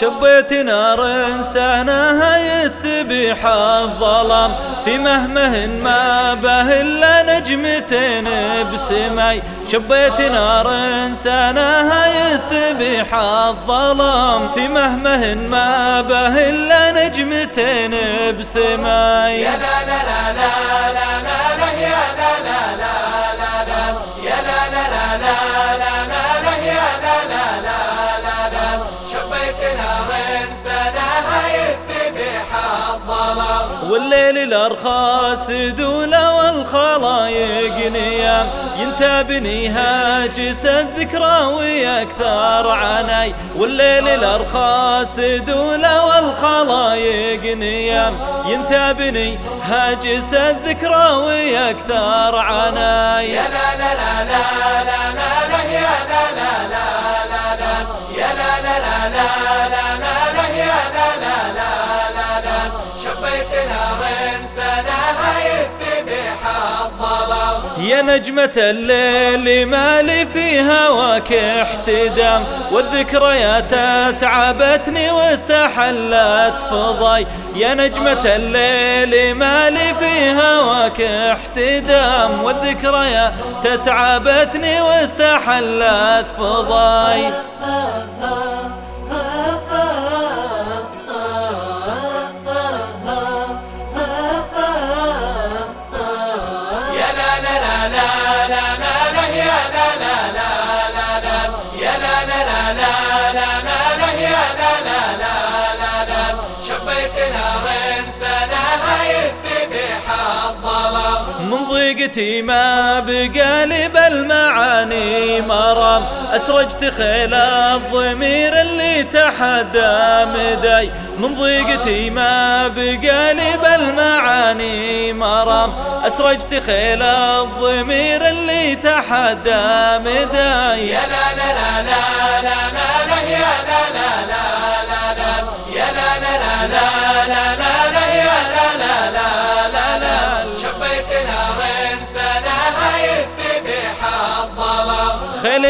شبيت نار انسانها يستبيح الظلام في مهمه ما به إلا نجمتين بسمي شبيت نار انسانها يستبيح الظلام في مهمه ما به إلا نجمتين بسماي. يا لا لا لا لا لا والليل الارخاص دولة والخلايق نيام ينتابني هاجس الذكرى ويكثر عناي والليل الارخاص دولة والخلايق نيام ينتابني هاجس الذكرى ويكثر عناي يا لا لا لا لا لا لا يا لا لا لا لا لا يا لا لا لا لا يا نجمة الليل ما لي في هواك احتدام والذكريات اتعبتني واستحلت فضاي. يا نجمة الليل ما لي في هواك احتدام والذكريات تتعبتني واستحلت فضاي. من ضيقتي ما بقى لي بالمعاني مرام. أسرجت خيل الضمير اللي تحدى مداي. من ضيقتي ما بقى لي بالمعاني مرام. أسرجت خيل الضمير اللي تحدى مداي. يا لا لا لا لا لا لا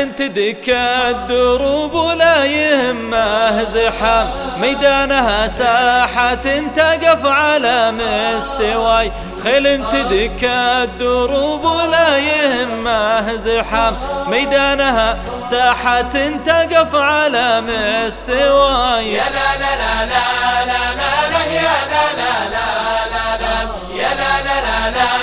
خيل تدك الدروب ولا يهمه زحام ميدانها ساحة تقف على مستواي خيل تدك الدروب ولا يهمه زحام ميدانها ساحة تقف على مستواي يا لا لا لا لا لا لا يا لا لا لا لا لا يا لا لا لا لا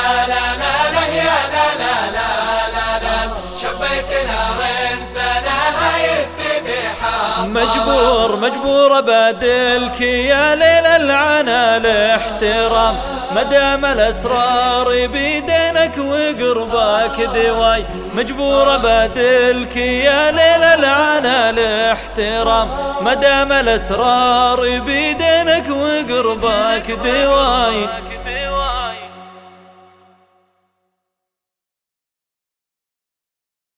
مجبور مجبور أبادلك يا ليل العنا الاحترام مدام الأسرار بيدينك وقربك دواي مجبور أبادلك يا ليل العنا الاحترام مدام الأسرار بيدينك وقربك دواي.